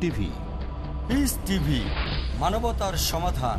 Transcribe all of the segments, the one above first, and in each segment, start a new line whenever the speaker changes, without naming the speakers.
TV.
TV মানবতার সমাধান।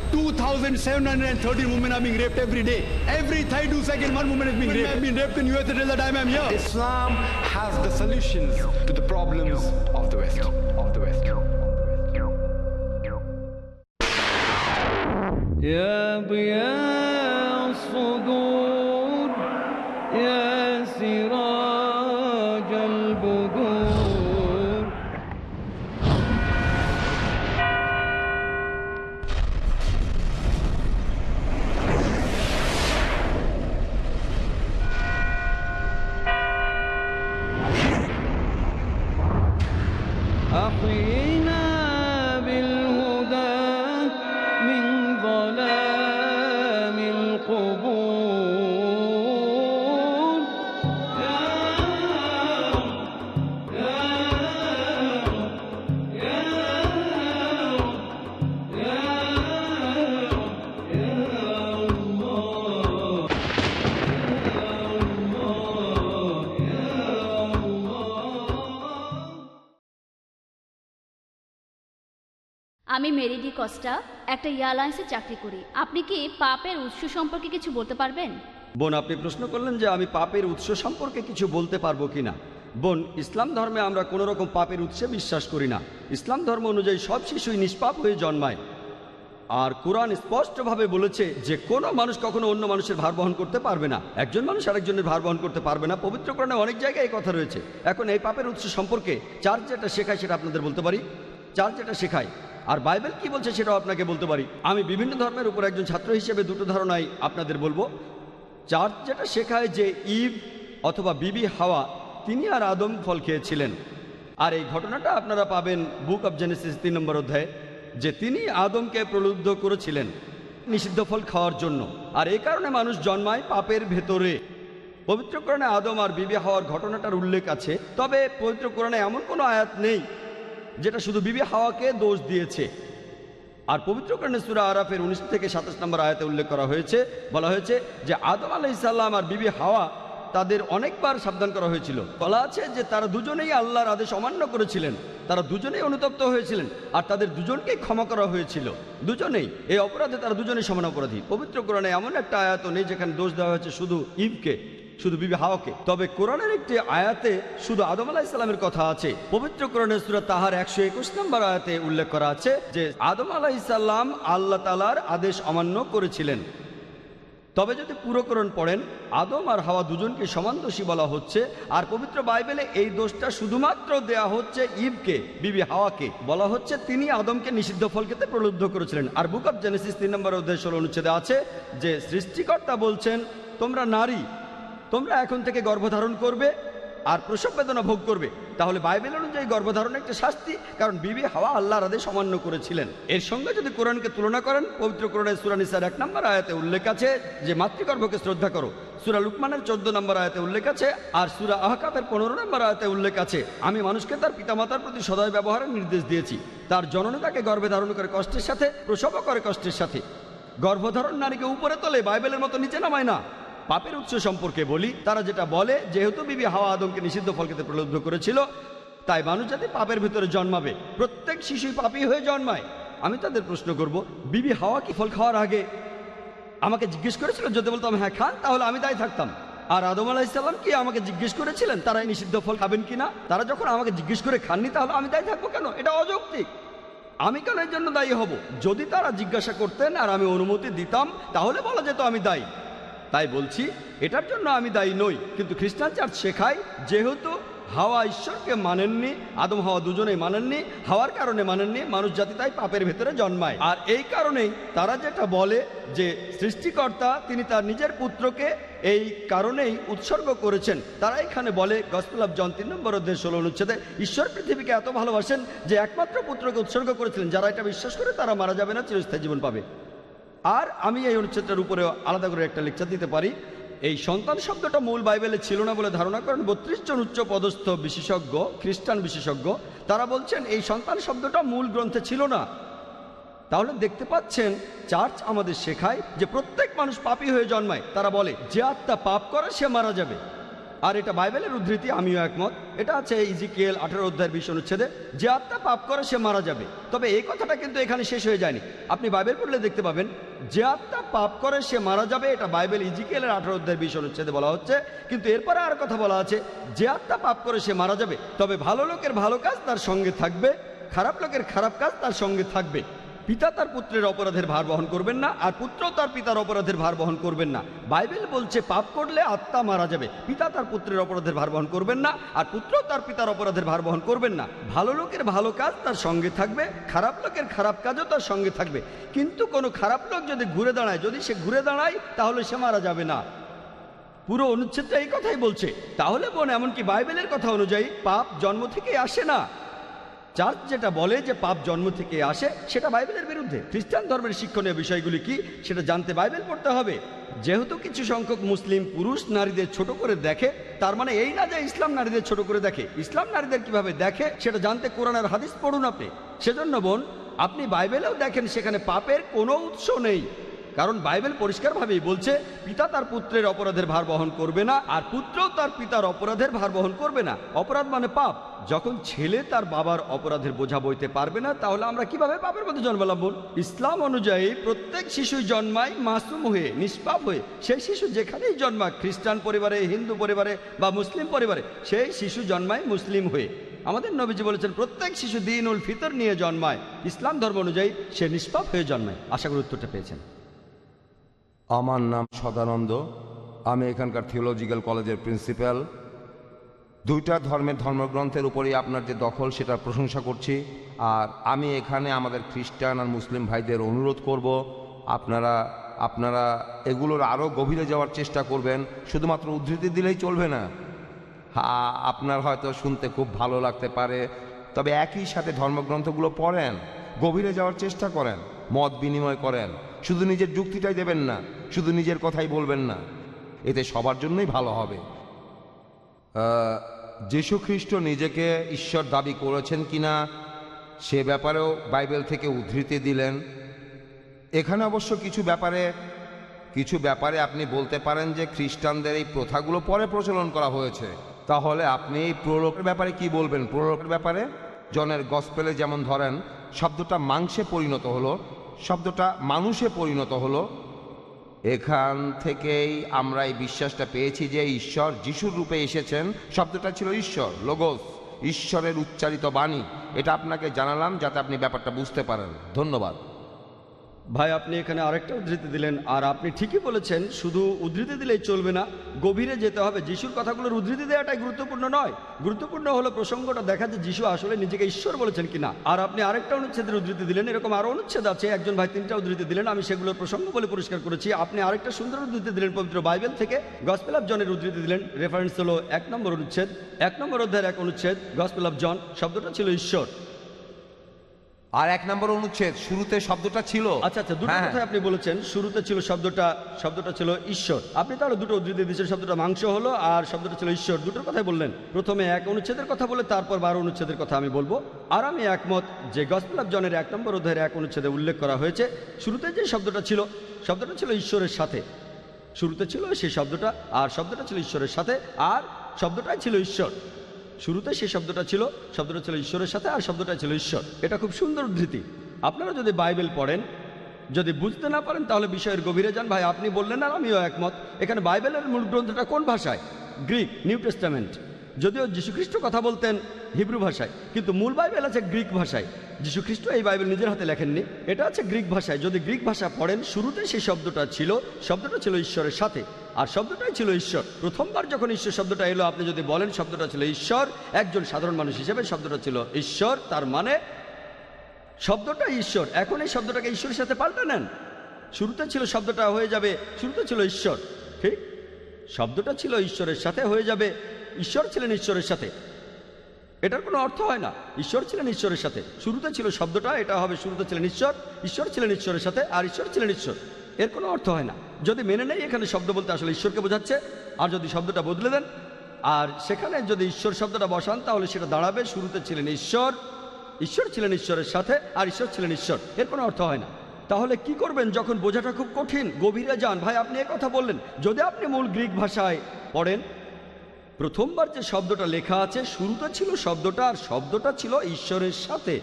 2,713 women are being raped every day. Every 32 seconds, one woman is being raped. I've been raped in US until the time I'm here. Islam has the solutions to the problems of the West. Of the West.
يا ضياء الصدور
আমি মেরিডি কস্টা একটা এয়ারলাইন্সে চাকরি করি। আপনি কি পাপের উৎস সম্পর্কে কিছু বলতে পারবেন?
বোন, আপনি প্রশ্ন করলেন যে আমি পাপের উৎস সম্পর্কে কিছু বলতে পারব কিনা। বোন, ইসলাম ধর্মে আমরা কোনো রকম পাপের উৎসে বিশ্বাস করি না। ইসলাম ধর্ম অনুযায়ী সব শিশুই নিষ্পাপ হয়ে জন্মায়। আর কোরআন স্পষ্টভাবে বলেছে যে কোনো মানুষ কখনো অন্য মানুষের ভার বহন করতে পারবে না। একজন মানুষ আরেকজনের ভার বহন করতে পারবে না। পবিত্র কোরআনে অনেক জায়গায় এই কথা রয়েছে। এখন এই পাপের উৎস সম্পর্কে চার্চ যেটা শেখায় সেটা আপনাদের বলতে পারি? চার্চ যেটা শেখায় আর বাইবেল কি বলছে সেটাও আপনাকে বলতে পারি। আমি বিভিন্ন ধর্মের উপর একজন ছাত্র হিসেবে দুটো ধারণাই আপনাদের বলব। চার্চ যেটা শেখায় যে ইভ অথবা বিবি হাওয়া, তিনি আর আদম ফল খেয়েছিলেন। আর এই ঘটনাটা আপনারা পাবেন বুক অব জেনেসিস তিন নম্বর অধ্যায়ে, যে তিনি আদমকে প্রলুব্ধ করেছিলেন নিষিদ্ধ ফল খাওয়ার জন্য। আর এই কারণে মানুষ জন্মায় পাপের ভেতরে। পবিত্র আদম আর বিবি হাওয়ার ঘটনাটার উল্লেখ আছে। তবে পবিত্র এমন কোনো আয়াত নেই যেটা শুধু বিবি হাওয়াকে দোষ দিয়েছে। আর পবিত্র কোরআনে সুরা আরাফের উনিশ থেকে সাতাশ নম্বর আয়াতে উল্লেখ করা হয়েছে, বলা হয়েছে যে আদম আলাইসাল্লাম আর বিবি হাওয়া তাদের অনেকবার সাবধান করা হয়েছিল। বলা আছে যে তারা দুজনেই আল্লাহর আদেশ অমান্য করেছিলেন। তারা দুজনেই অনুতপ্ত হয়েছিলেন আর তাদের দুজনকেই ক্ষমা করা হয়েছিল। দুজনেই, এই অপরাধে তারা দুজনেই সমান অপরাধী। পবিত্র কোরআনে এমন একটা আয়াত নেই যেখানে দোষ দেওয়া হয়েছে শুধু ইবকে। শুধু বিবি হাওয়াকে। তবে কোরআনের একটি আয়াতে শুধু আদম আলাহ ইসলামের কথা আছে। পবিত্র কোরআনের সুরা তাহার একশো একুশ নম্বর আয়াতে উল্লেখ করা আছে যে, আদম আলাহ ইসাল্লাম আল্লাহ তালার আদেশ অমান্য করেছিলেন। তবে যদি পুরো কোরআন পড়েন, আদম আর হাওয়া দুজনকে সমান দোষী বলা হচ্ছে। আর পবিত্র বাইবেলে এই দোষটা শুধুমাত্র দেয়া হচ্ছে ইবকে, বিবি হাওয়াকে। বলা হচ্ছে তিনি আদমকে নিষিদ্ধ ফল খেতে প্রলুব্ধ করেছিলেন। আর বুক অব জেনেসিস তিন নম্বর অধ্যায় ষোলো অনুচ্ছেদে আছে যে, সৃষ্টিকর্তা বলছেন, তোমরা নারী তোমরা এখন থেকে গর্ভধারণ করবে আর প্রসব বেদনা ভোগ করবে। তাহলে বাইবেল অনুযায়ী গর্ভধারণ একটা শাস্তি, কারণ বিবি হাওয়া আল্লাহর আদেশ অমান্য করেছিলেন। এর সঙ্গে যদি কোরআনকে তুলনা করেন, পবিত্র কোরআনের সুরানিসার এক নম্বর আয়াতে উল্লেখ আছে যে, মাতৃগর্ভকে শ্রদ্ধা করো। সুরা লুকমানের চোদ্দ নম্বর আয়াতে উল্লেখ আছে, আর সুরা আহকাবের পনেরো নম্বর আয়াতে উল্লেখ আছে, আমি মানুষকে তার পিতামাতার প্রতি সদয় ব্যবহারের নির্দেশ দিয়েছি। তার জননী তাকে গর্ভে ধারণ করে কষ্টের সাথে, প্রসবও করে কষ্টের সাথে। গর্ভধারণ নারীকে উপরে তোলে বাইবেলের মতো নিচে নামায় না। পাপের উৎস সম্পর্কে বলি, তারা যেটা বলে, যেহেতু বিবি হাওয়া আদমকে নিষিদ্ধ ফল খেতে প্রলুব্ধ করেছিল, তাই মানুষ যাতে পাপের ভিতরে জন্মাবে, প্রত্যেক শিশুই পাপী হয়ে জন্মায়। আমি তাদের প্রশ্ন করব, বিবি হাওয়া কি ফল খাওয়ার আগে আমাকে জিজ্ঞেস করেছিল? যদি বলতাম হ্যাঁ খান, তাহলে আমি তাই থাকতাম। আর আদম আলাহিসাল্লাম কি আমাকে জিজ্ঞেস করেছিলেন তারা নিষিদ্ধ ফল খাবেন কিনা? তারা যখন আমাকে জিজ্ঞেস করে, খাননি তাহলে আমি তাই থাকব কেন? এটা অযৌক্তিক। আমি কেন এর জন্য দায়ী হব? যদি তারা জিজ্ঞাসা করতেন আর আমি অনুমতি দিতাম, তাহলে বলা যেত আমি দায়ী। তাই বলছি, এটার জন্য আমি দায়ী নই। কিন্তু খ্রিস্টান চার্চ শেখায়, যেহেতু হাওয়া ঈশ্বরকে মানেননি, আদম হাওয়া দুজনেই মানেননি, হাওয়ার কারণে মানেননি, মানুষ জাতি তাই পাপের ভেতরে জন্মায়। আর এই কারণেই তারা যেটা বলে যে সৃষ্টিকর্তা, তিনি তার নিজের পুত্রকে এই কারণেই উৎসর্গ করেছেন। তারা এখানে বলে গসপেল অফ জন তিন নম্বর অধ্যায় ষোলো অনুচ্ছেদে, ঈশ্বর পৃথিবীকে এত ভালোবাসেন যে একমাত্র পুত্রকে উৎসর্গ করেছিলেন। যারা এটা বিশ্বাস করে তারা মারা যাবে না, চিরস্থায়ী জীবন পাবে। আর আমি এই অনুচ্ছেদটার উপরে আলাদা করে একটা লেকচার দিতে পারি। এই সন্তান শব্দটা মূল বাইবেলে ছিল না বলে ধারণা করেন বত্রিশ জন উচ্চ পদস্থ বিশেষজ্ঞ, খ্রিস্টান বিশেষজ্ঞ, তারা বলছেন এই সন্তান শব্দটা মূল গ্রন্থে ছিল না। তাহলে দেখতে পাচ্ছেন, চার্চ আমাদের শেখায় যে প্রত্যেক মানুষ পাপী হয়ে জন্মায়। তারা বলে, যে আত্মা পাপ করে সে মারা যাবে। আর এটা বাইবেলের উদ্ধৃতি, আমিও একমত। এটা আছে ইজিকেল আঠারো অধ্যায়ের বিশ অনুচ্ছেদে, যে আত্মা পাপ করে, সে মারা যাবে। তবে এই কথাটা কিন্তু এখানে শেষ হয়ে যায়নি। আপনি বাইবেল পড়লে দেখতে পাবেন, যে আত্মা পাপ করে, সে মারা যাবে। এটা বাইবেল ইজিকেলের আঠারো অধ্যায়ের বিশ অনুচ্ছেদে বলা হচ্ছে। কিন্তু এরপরে আর কথা বলা আছে, যে আত্মা পাপ করে, সে মারা যাবে। তবে ভালো লোকের ভালো কাজ তার সঙ্গে থাকবে, খারাপ লোকের খারাপ কাজ তার সঙ্গে থাকবে। পিতা তার পুত্রের অপরাধের ভার বহন করবেন না, আর পুত্র তার পিতার অপরাধের ভার বহন করবেন না। বাইবেল বলছে, পাপ করলে আত্মা মারা যাবে। পিতা তার পুত্রের অপরাধের ভার বহন করবেন না, আর পুত্র তার পিতার অপরাধের ভার বহন করবেন না। ভালো লোকের ভালো কাজ তার সঙ্গে থাকবে, খারাপ লোকের খারাপ কাজও তার সঙ্গে থাকবে। কিন্তু কোনো খারাপ লোক যদি ঘুরে দাঁড়ায়, যদি সে ঘুরে দাঁড়ায়, তাহলে সে মারা যাবে না। পুরো অনুচ্ছেদটা এই কথাই বলছে। তাহলে বোন, এমনকি বাইবেলের কথা অনুযায়ী পাপ জন্ম থেকে আসে না। চার্চ যেটা বলে যে পাপ জন্ম থেকে আসে, সেটা বাইবেলের বিরুদ্ধে। খ্রিস্টান ধর্মের শিক্ষণীয় বিষয়গুলি কি, সেটা জানতে বাইবেল পড়তে হবে। যেহেতু কিছু সংখ্যক মুসলিম পুরুষ নারীদের ছোট করে দেখে, তার মানে এই না যে ইসলাম নারীদের ছোট করে দেখে, ইসলাম নারীদের কীভাবে দেখে, সেটা জানতে কোরআনের হাদিস পড়ুন আপনি। সেজন্য বোন, আপনি বাইবেলেও দেখেন সেখানে পাপের কোনো উৎস নেই। কারণ বাইবেল পরিষ্কারভাবেই বলছে, পিতা তার পুত্রের অপরাধের ভার বহন করবে না, আর পুত্রও তার পিতার অপরাধের ভার বহন করবে না। অপরাধ মানে পাপ। যখন ছেলে তার বাবার অপরাধের বোঝা বইতে পারবে না, তাহলে আমরা কীভাবে পাপের মধ্যে জন্মালাম বোন ইসলাম অনুযায়ী প্রত্যেক শিশুই জন্মায় মাসুম হয়ে, নিষ্পাপ হয়ে। সেই শিশু যেখানেই জন্মায় খ্রিস্টান পরিবারে, হিন্দু পরিবারে বা মুসলিম পরিবারে, সেই শিশু জন্মায় মুসলিম হয়ে। আমাদের নবীজি বলেছেন, প্রত্যেক শিশু দিন উল ফিতর নিয়ে জন্মায়। ইসলাম ধর্ম অনুযায়ী সে নিষ্পাপ হয়ে জন্মায়। আশা করি উত্তরটা পেয়েছেন।
আমার নাম সদানন্দ। আমি এখানকার থিওলজিক্যাল কলেজের প্রিন্সিপাল দুইটা ধর্মের ধর্মগ্রন্থের উপরেই আপনার যে দখল, সেটার প্রশংসা করছি। আর আমি এখানে আমাদের খ্রিস্টান আর মুসলিম ভাইদের অনুরোধ করব, আপনারা আপনারা এগুলোর আরও গভীরে যাওয়ার চেষ্টা করবেন। শুধুমাত্র উদ্ধৃতি দিলেই চলবে না। আপনার হয়তো শুনতে খুব ভালো লাগতে পারে। তবে একই সাথে ধর্মগ্রন্থগুলো পড়েন, গভীরে যাওয়ার চেষ্টা করেন, মত বিনিময় করেন। শুধু নিজের যুক্তিটাই দেবেন না, শুধু নিজের কথাই বলবেন না। এতে সবার জন্যই ভালো হবে। যীশু খ্রিস্ট নিজেকে ঈশ্বর দাবি করেছেন কিনা সে ব্যাপারেও বাইবেল থেকে উদ্ধৃতি দিলেন। এখানে অবশ্য কিছু ব্যাপারে কিছু ব্যাপারে আপনি বলতে পারেন যে খ্রিস্টানদের এই প্রথাগুলো পরে প্রচলন করা হয়েছে। তাহলে আপনি এই প্রলোকের ব্যাপারে কি বলবেন? প্রলোকের ব্যাপারে? জনের গসপেলে যেমন ধরেন, শব্দটা মাংসে পরিণত হলো শব্দটা মানুষে পরিণত হল। এখান থেকেই আমরা এই বিশ্বাসটা পেয়েছি যে ঈশ্বর যিশুর রূপে এসেছেন। শব্দটা ছিল ঈশ্বর লোগোস ঈশ্বরের উচ্চারিত বাণী। এটা আপনাকে জানালাম যাতে আপনি ব্যাপারটা বুঝতে পারেন। ধন্যবাদ।
ভাই, আপনি এখানে আরেকটা উদ্ধৃতি দিলেন, আর আপনি ঠিকই বলেছেন, শুধু উদ্ধৃতি দিলেই চলবে না, গভীরে যেতে হবে। যিশুর কথাগুলোর উদ্ধৃতি দেওয়াটাই গুরুত্বপূর্ণ নয়। গুরুত্বপূর্ণ হলো প্রসঙ্গটা দেখা যে যিশু আসলে নিজেকে ঈশ্বর বলেছেন কিনা। আর আপনি আরেকটা অনুচ্ছেদের উদ্ধৃতি দিলেন, এরকম আরও অনুচ্ছেদ আছে, একজন ভাই তিনটা উদ্ধৃতি দিলেন, আমি সেগুলোর প্রসঙ্গ বলে পরিষ্কার করেছি। আপনি আরেকটা সুন্দর উদ্ধৃতি দিলেন, পবিত্র বাইবেল থেকে, গসপেল অফ জনের উদ্ধৃতি দিলেন, রেফারেন্স হলো এক নম্বর অনুচ্ছেদ, এক নম্বর অধ্যায়ের এক অনুচ্ছেদ, গসপেল অফ জন, শব্দটা ছিল ঈশ্বর।
আর এক নম্বর অনুচ্ছেদ শুরুতে শব্দটা ছিল।
আচ্ছা আচ্ছা দুটো
হ্যাঁ,
কথাই আপনি বলেছেন শুরুতে ছিল শব্দটা শব্দটা ছিল ঈশ্বর। আপনি তাহলে দুটো উদ্ধৃতি দিয়েছেন শব্দটা মাংস হলো আর শব্দটা ছিল ঈশ্বর। দুটোর কথাই বললেন। প্রথমে এক অনুচ্ছেদের কথা বলে তারপর বারো অনুচ্ছেদের কথা আমি বলব। আর আমি একমত যে গসপেল অফ জনের এক নম্বর অধ্যায়ের এক অনুচ্ছেদে উল্লেখ করা হয়েছে শুরুতে যে শব্দটা ছিল শব্দটা ছিল ঈশ্বরের সাথে। শুরুতে ছিল সেই শব্দটা আর শব্দটা ছিল ঈশ্বরের সাথে আর শব্দটাই ছিল ঈশ্বর। শুরুতে সেই শব্দটা ছিল শব্দটা ছিল ঈশ্বরের সাথে আর শব্দটা ছিল ঈশ্বর। এটা খুব সুন্দর উদ্ধৃতি। আপনারা যদি বাইবেল পড়েন, যদি বুঝতে না পারেন, তাহলে বিষয়ের গভীরে যান। ভাই, আপনি বললেন আর আমিও একমত। এখানে বাইবেলের মূল গ্রন্থটা কোন ভাষায়? Greek, New Testament. যদিও যীশুখ্রিস্ট কথা বলতেন হিব্রু ভাষায়, কিন্তু মূল বাইবেল আছে গ্রিক ভাষায়। যীশুখ্রিস্ট এই বাইবেল নিজের হাতে লেখেননি। এটা আছে গ্রিক ভাষায়। যদি গ্রিক ভাষা পড়েন, শুরুতে সেই শব্দটা ছিল শব্দটা ছিল ঈশ্বরের সাথে। আর শব্দটাই ছিল ঈশ্বর। প্রথমবার যখন ঈশ্বর শব্দটা এলো, আপনি যদি বলেন শব্দটা ছিল ঈশ্বর, একজন সাধারণ মানুষ হিসেবে শব্দটা ছিল ঈশ্বর, তার মানে শব্দটা ঈশ্বর। এখন এই শব্দটাকে ঈশ্বরের সাথে পাল্টে নেন শুরুতে ছিল শব্দটা হয়ে যাবে, শুরুতে ছিল ঈশ্বর। ঠিক? শব্দটা ছিল ঈশ্বরের সাথে হয়ে যাবে, ঈশ্বর ছিলেন ঈশ্বরের সাথে। এটার কোনো অর্থ হয় না। ঈশ্বর ছিলেন ঈশ্বরের সাথে। শুরুতে ছিল শব্দটা, এটা হবে শুরুতে ছিলেন ঈশ্বর ঈশ্বর ছিলেন ঈশ্বরের সাথে, আর ঈশ্বর ছিলেন ঈশ্বর। এর কোনো অর্থ হয় না। যদি মেনে নেই এখানে শব্দ বলতে আসলে ঈশ্বরকে বোঝাচ্ছে। আর যদি শব্দটা বদলে দেন, আর সেখানে যদি ঈশ্বর শব্দটা বসান, তাহলে সেটা দাঁড়াবে। শুরুতে ছিলেন ঈশ্বর ঈশ্বর ছিলেন ঈশ্বরের সাথে, আর ঈশ্বর ছিলেন ঈশ্বর। এর কোনো অর্থ হয় না। তাহলে কি করবেন? যখন বোঝাটা খুব কঠিন, গভীরে যান। ভাই, আপনি কথা বললেন। যদি আপনি মূল গ্রিক ভাষায় পড়েন, প্রথমবার যে শব্দটা লেখা আছে, শুরুতে ছিল শব্দটা, আর শব্দটা ছিল ঈশ্বরের সাথে।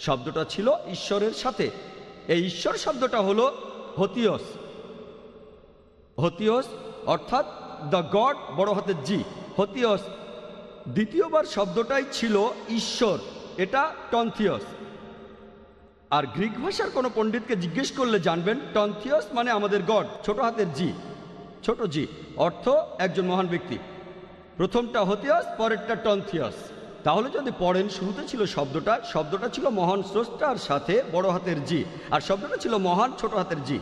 শব্দটা ছিল ঈশ্বরের সাথে। এই ঈশ্বর শব্দটা হলো হতিয়স। হতিয়স, অর্থাৎ দ্য গড বড় হাতের জি হতিয়স। দ্বিতীয়বার শব্দটাই ছিল ঈশ্বর, এটা টনথিয়স। আর গ্রিক ভাষার কোনো পণ্ডিতকে জিজ্ঞেস করলে জানবেন, টনথিয়স মানে আমাদের গড, ছোট হাতের জি ছোট জি অর্থ একজন মহান ব্যক্তি। প্রথমটা হতিয়স, পরেরটা টন্থিয়স। তাহলে যদি পড়েন শুরুতে ছিল শব্দটা শব্দটা ছিল মহান স্রষ্টার সাথে বড় হাতের জি আর শব্দটা ছিল মহান ছোট হাতের জি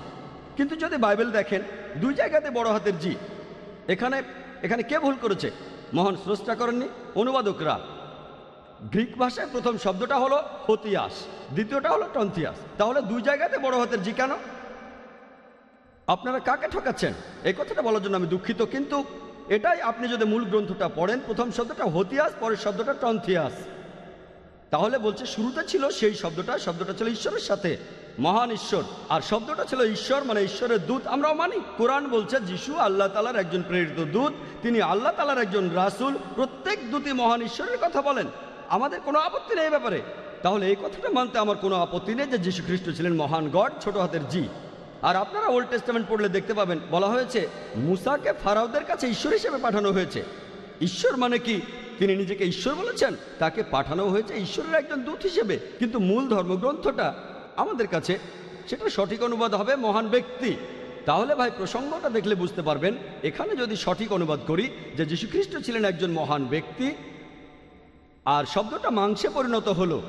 কিন্তু যদি বাইবেল দেখেন, দুই জায়গাতে বড় হাতের জি। এখানে এখানে কে ভুল করেছে? মহান স্রষ্টা করেননি, অনুবাদকরা। গ্রিক ভাষায় প্রথম শব্দটা হলো হতিয়াস, দ্বিতীয়টা হলো টন্থিয়াস। তাহলে দুই জায়গাতে বড় হাতের জি কেন? আপনারা কাকে ঠকাচ্ছেন? এই কথাটা বলার জন্য আমি দুঃখিত, কিন্তু এটাই আপনি যদি মূল গ্রন্থটা পড়েন, প্রথম শব্দটা হতিয়াস, পরের শব্দটা টন্থিয়াস। তাহলে বলছে শুরুতে ছিল সেই শব্দটা শব্দটা ছিল ঈশ্বরের সাথে। মহান ঈশ্বর। আর শব্দটা ছিল ঈশ্বর মানে ঈশ্বরের দূত। আমরাও মানি। কোরআন বলছে, যিশু আল্লাহ তালার একজন প্রেরিত দূত। তিনি আল্লাহ তালার একজন রাসূল। প্রত্যেক দূতই মহান ঈশ্বরের কথা বলেন। আমাদের কোনো আপত্তি নেই ব্যাপারে। তাহলে এই কথাটা মানতে আমার কোনো আপত্তি নেই যে যীশু খ্রিস্ট ছিলেন মহান গড, ছোট হাতের জি। আর আপনারা ওল্ড টেস্টামেন্ট পড়লে দেখতে পাবেন, বলা হয়েছে, মুসাকে ফারাওদের কাছে ঈশ্বর হিসেবে পাঠানো হয়েছে। ঈশ্বর মানে কি? তিনি নিজেকে ঈশ্বর বলেছেন, তাকে পাঠানো হয়েছে ঈশ্বরের একজন দূত হিসেবে। কিন্তু মূল ধর্মগ্রন্থটা আমাদের কাছে সেটা সঠিক অনুবাদ হবে মহান ব্যক্তি। তাহলে ভাই প্রসঙ্গটা দেখলে বুঝতে পারবেন, এখানে যদি সঠিক অনুবাদ করি যে যীশুখ্রিস্ট ছিলেন একজন মহান ব্যক্তি, আর শব্দটা মাংসে পরিণত হলো।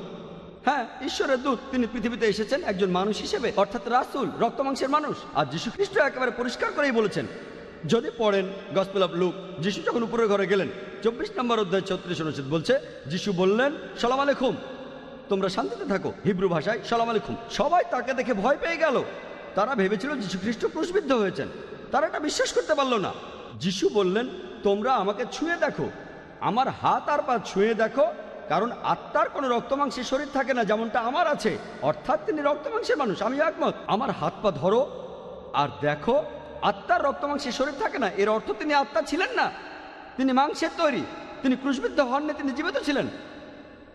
হ্যাঁ ঈশ্বরের দূত, তিনি পৃথিবীতে এসেছেন একজন মানুষ হিসেবে, অর্থাৎ রাসুল, রক্ত মাংসের মানুষ। আর যীশু খ্রিস্ট একেবারে পরিষ্কার করেই বলেছেন, যদি পড়েন গসপেল অফ লুক যিশু যখন উপরের ঘরে গেলেন, চব্বিশ নম্বর অধ্যায় ছত্রিশ অনুচ্ছেদ বলছে, যিশু বললেন, সালাম আলাইকুম। তোমরা শান্তিতে থাকো। হিব্রু ভাষায়, সালাম আলাইকুম। সবাই তাকে দেখে ভয় পেয়ে গেল। তারা ভেবেছিল যীশু খ্রিস্ট ক্রুশবিদ্ধ হয়েছেন। তারা এটা বিশ্বাস করতে পারল না। যিশু বললেন, তোমরা আমাকে ছুঁয়ে দেখো। আমার হাত আর পা ছুঁয়ে দেখো, কারণ আত্মার কোনো রক্তমাংসের শরীর থাকে না যেমনটা আমার আছে। অর্থাৎ তিনি রক্তমাংসের মানুষ, আমি একমত। আমার হাত পা ধরো আর দেখো, আত্মার রক্তমাংসের শরীর থাকে না। এর অর্থ তিনি আত্মা ছিলেন না। তিনি মাংসের তৈরি। তিনি ক্রুশবিদ্ধ হননি, তিনি জীবিত ছিলেন।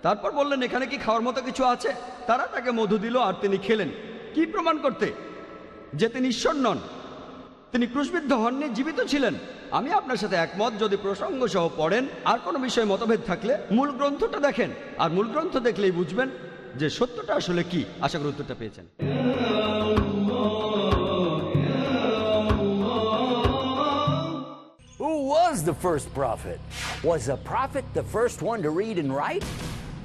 তারপর বললেন, এখানে কি খাওয়ার মতো কিছু আছে? তারা তাকে মধু দিল আর তিনি খেলেন। কি প্রমাণ করতে? যে তিনি ঈশ্বর নন। তিনি ক্রুশবিদ্ধ হননি, জীবিত ছিলেন। আমি আপনার সাথে একমত, যদি প্রসঙ্গ সহ পড়েন, আর কোনো বিষয়ে মতভেদ থাকলে মূল গ্রন্থটা দেখেন। আর মূল গ্রন্থ দেখলেই বুঝবেন যে সত্যটা আসলে কি। আশা করি উত্তরটা পেয়েছেন।
Who was the first prophet? Was a prophet the first one to read and write?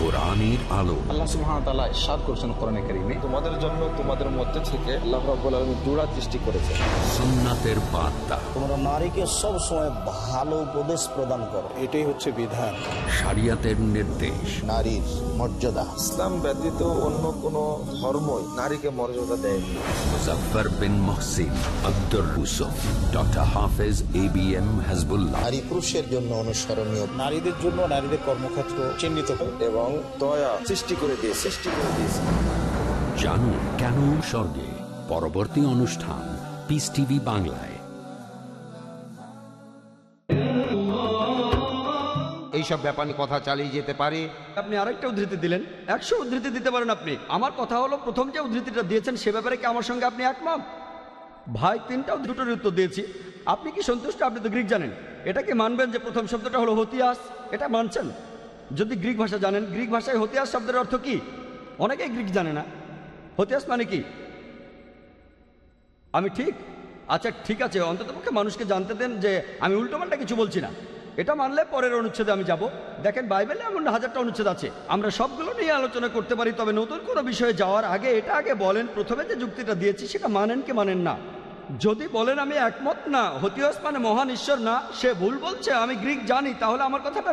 কোরআনের আলো।
আল্লাহ সুবহানাহু ওয়া তাআলা ইরশাদ করেছেন কোরআনে কারীমে। তোমাদের জন্য তোমাদের মধ্যে থেকে আল্লাহ রাব্বুল আলামিন জোড়া সৃষ্টি করেছেন।
সুন্নাতের বার্তা।
তোমরা নারীকে সবসময় ভালো উপদেশ প্রদান করো।
এটাই হচ্ছে বিধান।
শরিয়াতের নির্দেশ।
নারীর মর্যাদা।
ইসলাম ব্যতীত অন্য কোন ধর্মই নারীকে মর্যাদা দেয়নি।
Bin Mohsin Abdur Rusuf doctor Hafez A B M Hasbullah.
নারী পুরুষের জন্য অনুসরণীয়। নারীদের জন্য নারীদের কর্মক্ষেত্র চিহ্নিত করো।
এবং দয়া সৃষ্টি করে দিয়ে সৃষ্টি করে দিয়েছে
জানুন কেন স্বর্গে পরবর্তী অনুষ্ঠান পিস টিভি বাংলায়।
এইসব ব্যাপার নিয়ে কথা চালিয়ে যেতে পারি?
আপনি আরেকটা উদ্ধৃতি দিলেন। একশো উদ্ধৃতি দিতে পারেন আপনি। আমার কথা হলো প্রথম যে উদ্ধৃতিটা দিয়েছেন সে ব্যাপারে কি আমার সঙ্গে আপনি একমত? ভাই তিনটাও দুটোর উত্তর দিয়েছি। আপনি কি সন্তুষ্ট? আপনি তো গ্রিক জানেন। এটা কি মানবেন যে প্রথম শব্দটা হলো হতিয়াস? এটা মানছেন? যদি গ্রিক ভাষা জানেন, গ্রিক ভাষায় হতিয়াস শব্দের অর্থ কি? অনেকেই গ্রিক জানে না। হতিয়াস মানে কি? আমি ঠিক? আচ্ছা ঠিক আছে অন্ততপক্ষে মানুষকে জানতে দেন যে আমি উল্টোপাল্টা কিছু বলছি না। এটা মানলে পরের অনুচ্ছেদে আমি যাব। দেখেন, বাইবেলে এমন হাজারটা অনুচ্ছেদ আছে। আমরা সবগুলো নিয়ে আলোচনা করতে পারি, তবে নতুন কোনো বিষয়ে যাওয়ার আগে এটা আগে বলেন। প্রথমে যে যুক্তিটা দিয়েছি, সেটা মানেন কি মানেন না। যদি বলেন আমি একমত না, হতিয়স মানে মহান ঈশ্বর না, সে ভুল বলছে, আমি গ্রিক জানি, তাহলে আমার কথাটা